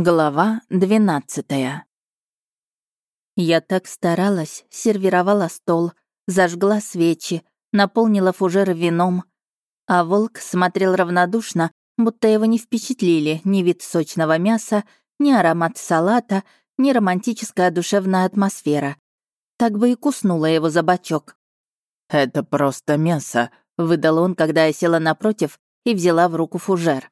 Глава двенадцатая. Я так старалась, сервировала стол, зажгла свечи, наполнила фужеры вином, а волк смотрел равнодушно, будто его не впечатлили ни вид сочного мяса, ни аромат салата, ни романтическая душевная атмосфера. Так бы и куснула его за бочок. «Это просто мясо», — выдал он, когда я села напротив и взяла в руку фужер.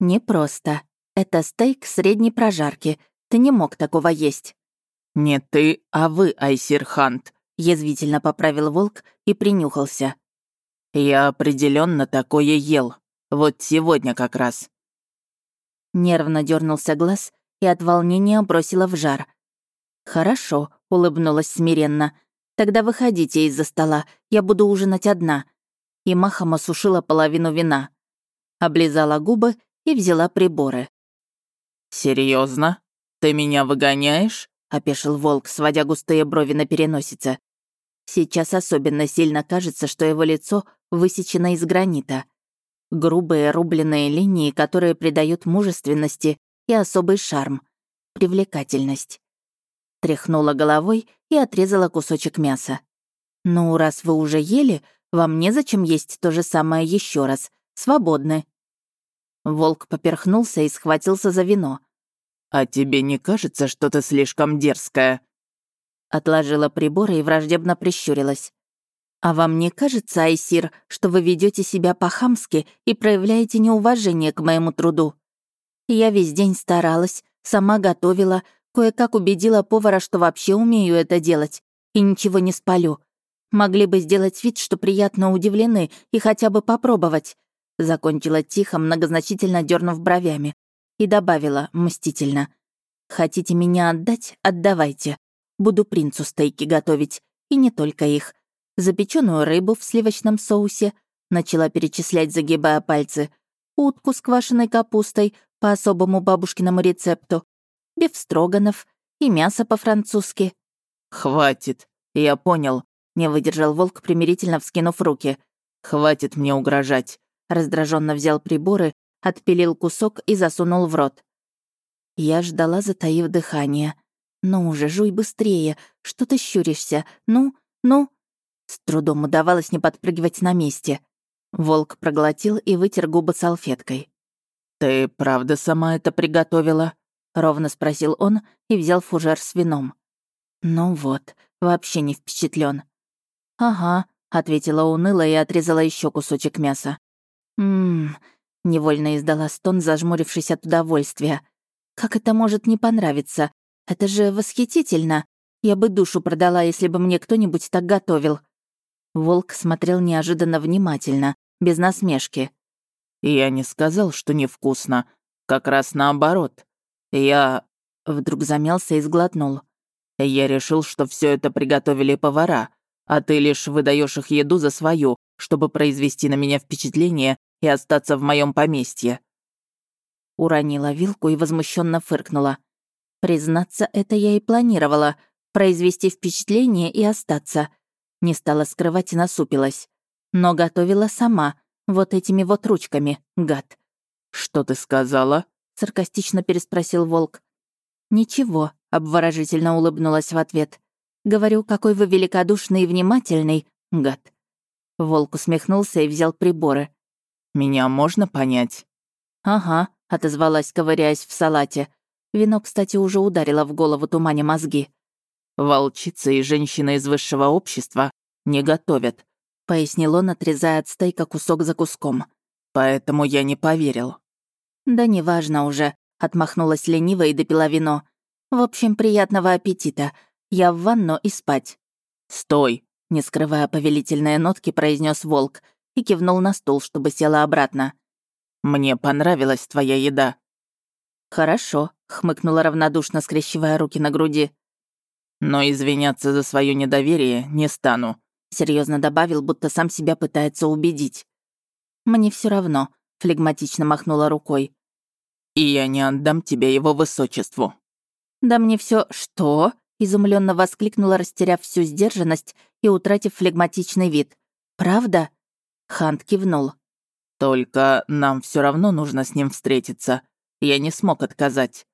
«Не просто», это стейк средней прожарки. Ты не мог такого есть». «Не ты, а вы, Айсир Хант», — язвительно поправил волк и принюхался. «Я определенно такое ел. Вот сегодня как раз». Нервно дернулся глаз и от волнения бросила в жар. «Хорошо», — улыбнулась смиренно. «Тогда выходите из-за стола, я буду ужинать одна». И махом осушила половину вина. Облизала губы и взяла приборы. Серьезно? Ты меня выгоняешь?» — опешил волк, сводя густые брови на переносице. Сейчас особенно сильно кажется, что его лицо высечено из гранита. Грубые рубленые линии, которые придают мужественности и особый шарм, привлекательность. Тряхнула головой и отрезала кусочек мяса. «Ну, раз вы уже ели, вам незачем есть то же самое еще раз. Свободны». Волк поперхнулся и схватился за вино. «А тебе не кажется, что ты слишком дерзкая?» Отложила приборы и враждебно прищурилась. «А вам не кажется, Айсир, что вы ведете себя по-хамски и проявляете неуважение к моему труду? Я весь день старалась, сама готовила, кое-как убедила повара, что вообще умею это делать, и ничего не спалю. Могли бы сделать вид, что приятно удивлены, и хотя бы попробовать. Закончила тихо, многозначительно дернув бровями. И добавила мстительно. «Хотите меня отдать? Отдавайте. Буду принцу стейки готовить. И не только их. Запеченную рыбу в сливочном соусе. Начала перечислять, загибая пальцы. Утку с квашеной капустой по особому бабушкиному рецепту. Бифстроганов и мясо по-французски. «Хватит, я понял», — не выдержал волк, примирительно вскинув руки. «Хватит мне угрожать. Раздраженно взял приборы, отпилил кусок и засунул в рот. Я ждала, затаив дыхание. «Ну уже, жуй быстрее! Что ты щуришься? Ну, ну!» С трудом удавалось не подпрыгивать на месте. Волк проглотил и вытер губы салфеткой. «Ты правда сама это приготовила?» — ровно спросил он и взял фужер с вином. «Ну вот, вообще не впечатлен. «Ага», — ответила уныло и отрезала еще кусочек мяса. «Ммм...» — невольно издала стон, зажмурившись от удовольствия. «Как это может не понравиться? Это же восхитительно! Я бы душу продала, если бы мне кто-нибудь так готовил». Волк смотрел неожиданно внимательно, без насмешки. «Я не сказал, что невкусно. Как раз наоборот. Я...» Вдруг замялся и сглотнул. «Я решил, что все это приготовили повара, а ты лишь выдаешь их еду за свою, чтобы произвести на меня впечатление и остаться в моем поместье». Уронила вилку и возмущенно фыркнула. Признаться, это я и планировала. Произвести впечатление и остаться. Не стала скрывать и насупилась. Но готовила сама, вот этими вот ручками, гад. «Что ты сказала?» — саркастично переспросил волк. «Ничего», — обворожительно улыбнулась в ответ. «Говорю, какой вы великодушный и внимательный, гад». Волк усмехнулся и взял приборы. Меня можно понять?» «Ага», — отозвалась, ковыряясь в салате. Вино, кстати, уже ударило в голову тумане мозги. «Волчицы и женщины из высшего общества не готовят», — пояснил он, отрезая от стейка кусок за куском. «Поэтому я не поверил». «Да неважно уже», — отмахнулась лениво и допила вино. «В общем, приятного аппетита. Я в ванну и спать». «Стой!» — не скрывая повелительные нотки, произнес волк — и кивнул на стул, чтобы села обратно. «Мне понравилась твоя еда». «Хорошо», — хмыкнула равнодушно, скрещивая руки на груди. «Но извиняться за свое недоверие не стану», — серьезно добавил, будто сам себя пытается убедить. «Мне все равно», — флегматично махнула рукой. «И я не отдам тебе его высочеству». «Да мне все что?» — изумленно воскликнула, растеряв всю сдержанность и утратив флегматичный вид. «Правда?» Хант кивнул. «Только нам все равно нужно с ним встретиться. Я не смог отказать.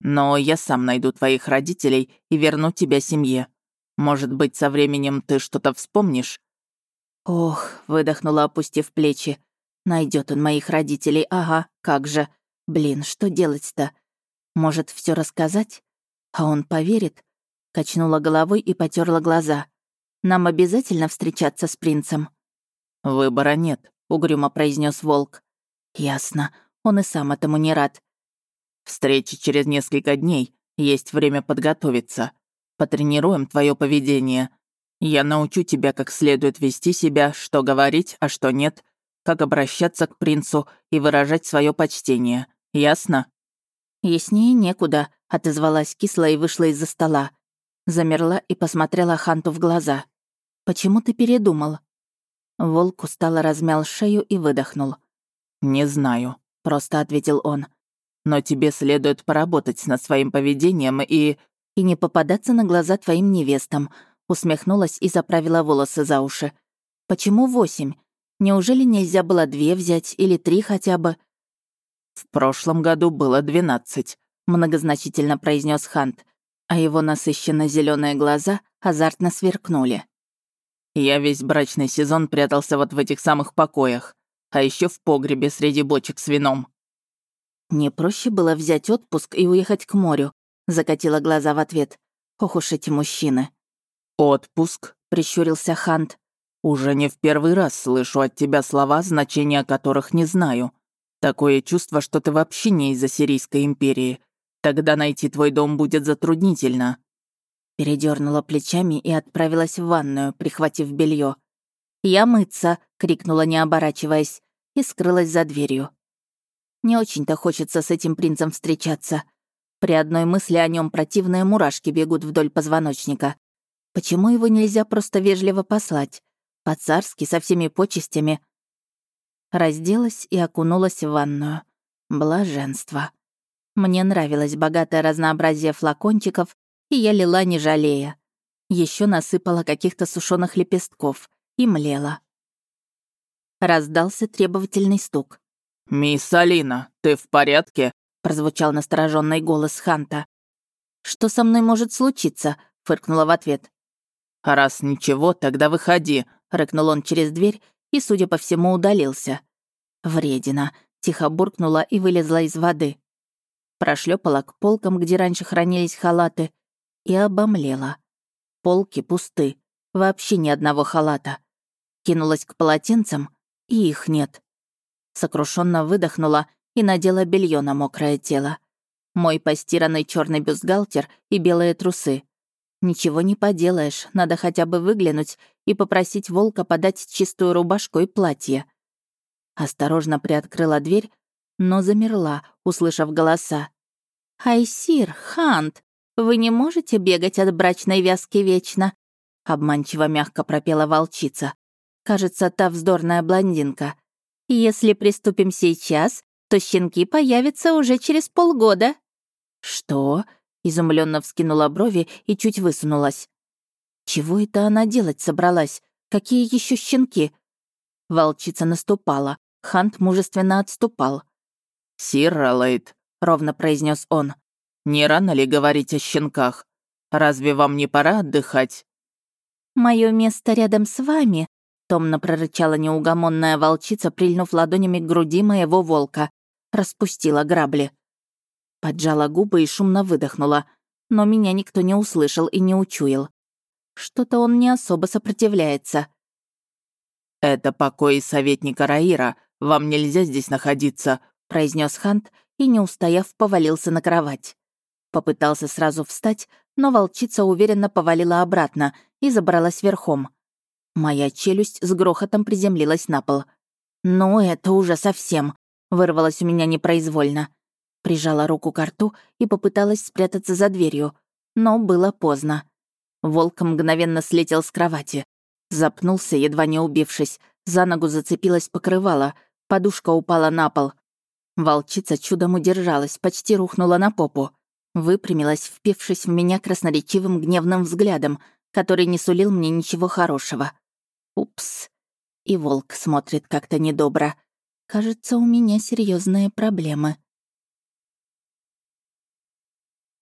Но я сам найду твоих родителей и верну тебя семье. Может быть, со временем ты что-то вспомнишь?» «Ох», — выдохнула, опустив плечи. Найдет он моих родителей, ага, как же. Блин, что делать-то? Может, все рассказать? А он поверит?» Качнула головой и потерла глаза. «Нам обязательно встречаться с принцем?» «Выбора нет», — угрюмо произнес волк. «Ясно. Он и сам этому не рад. Встреча через несколько дней. Есть время подготовиться. Потренируем твое поведение. Я научу тебя, как следует вести себя, что говорить, а что нет, как обращаться к принцу и выражать свое почтение. Ясно?» «Яснее некуда», — отозвалась кисло и вышла из-за стола. Замерла и посмотрела Ханту в глаза. «Почему ты передумал?» Волк устало размял шею и выдохнул. «Не знаю», — просто ответил он. Но тебе следует поработать над своим поведением и...» «И не попадаться на глаза твоим невестам», — усмехнулась и заправила волосы за уши. «Почему восемь? Неужели нельзя было две взять или три хотя бы?» «В прошлом году было двенадцать», — многозначительно произнес Хант, а его насыщенно зеленые глаза азартно сверкнули. «Я весь брачный сезон прятался вот в этих самых покоях, а еще в погребе среди бочек с вином. «Не проще было взять отпуск и уехать к морю», — закатила глаза в ответ. «Ох уж эти мужчины». «Отпуск?» — прищурился Хант. «Уже не в первый раз слышу от тебя слова, значения которых не знаю. Такое чувство, что ты вообще не из Ассирийской империи. Тогда найти твой дом будет затруднительно». Передернула плечами и отправилась в ванную, прихватив белье. «Я мыться!» — крикнула, не оборачиваясь, и скрылась за дверью. Не очень-то хочется с этим принцем встречаться. При одной мысли о нем противные мурашки бегут вдоль позвоночника. Почему его нельзя просто вежливо послать? По-царски, со всеми почестями. Разделась и окунулась в ванную. Блаженство. Мне нравилось богатое разнообразие флакончиков, и я лила не жалея. Еще насыпала каких-то сушеных лепестков и млела. Раздался требовательный стук. «Мисс Алина, ты в порядке?» — прозвучал настороженный голос Ханта. «Что со мной может случиться?» — фыркнула в ответ. «Раз ничего, тогда выходи», — рыкнул он через дверь и, судя по всему, удалился. «Вредина», — тихо буркнула и вылезла из воды. Прошлепала к полкам, где раньше хранились халаты, и обомлела. Полки пусты, вообще ни одного халата. Кинулась к полотенцам, и их нет сокрушенно выдохнула и надела белье на мокрое тело. Мой постиранный черный бюстгальтер и белые трусы. Ничего не поделаешь, надо хотя бы выглянуть и попросить волка подать чистую рубашку и платье. Осторожно приоткрыла дверь, но замерла, услышав голоса. «Айсир, Хант, вы не можете бегать от брачной вязки вечно?» Обманчиво мягко пропела волчица. Кажется, та вздорная блондинка. Если приступим сейчас, то щенки появятся уже через полгода». «Что?» — изумленно вскинула брови и чуть высунулась. «Чего это она делать собралась? Какие еще щенки?» Волчица наступала. Хант мужественно отступал. «Сир Ролейд», — ровно произнес он. «Не рано ли говорить о щенках? Разве вам не пора отдыхать?» «Мое место рядом с вами», Томно прорычала неугомонная волчица, прильнув ладонями к груди моего волка. Распустила грабли. Поджала губы и шумно выдохнула. Но меня никто не услышал и не учуял. Что-то он не особо сопротивляется. «Это покой советника Раира. Вам нельзя здесь находиться», — произнес Хант и, не устояв, повалился на кровать. Попытался сразу встать, но волчица уверенно повалила обратно и забралась верхом. Моя челюсть с грохотом приземлилась на пол. «Ну, это уже совсем», — вырвалось у меня непроизвольно. Прижала руку к рту и попыталась спрятаться за дверью, но было поздно. Волк мгновенно слетел с кровати. Запнулся, едва не убившись. За ногу зацепилась покрывало. Подушка упала на пол. Волчица чудом удержалась, почти рухнула на попу. Выпрямилась, впившись в меня красноречивым гневным взглядом, который не сулил мне ничего хорошего. Упс. И волк смотрит как-то недобро. Кажется, у меня серьезные проблемы.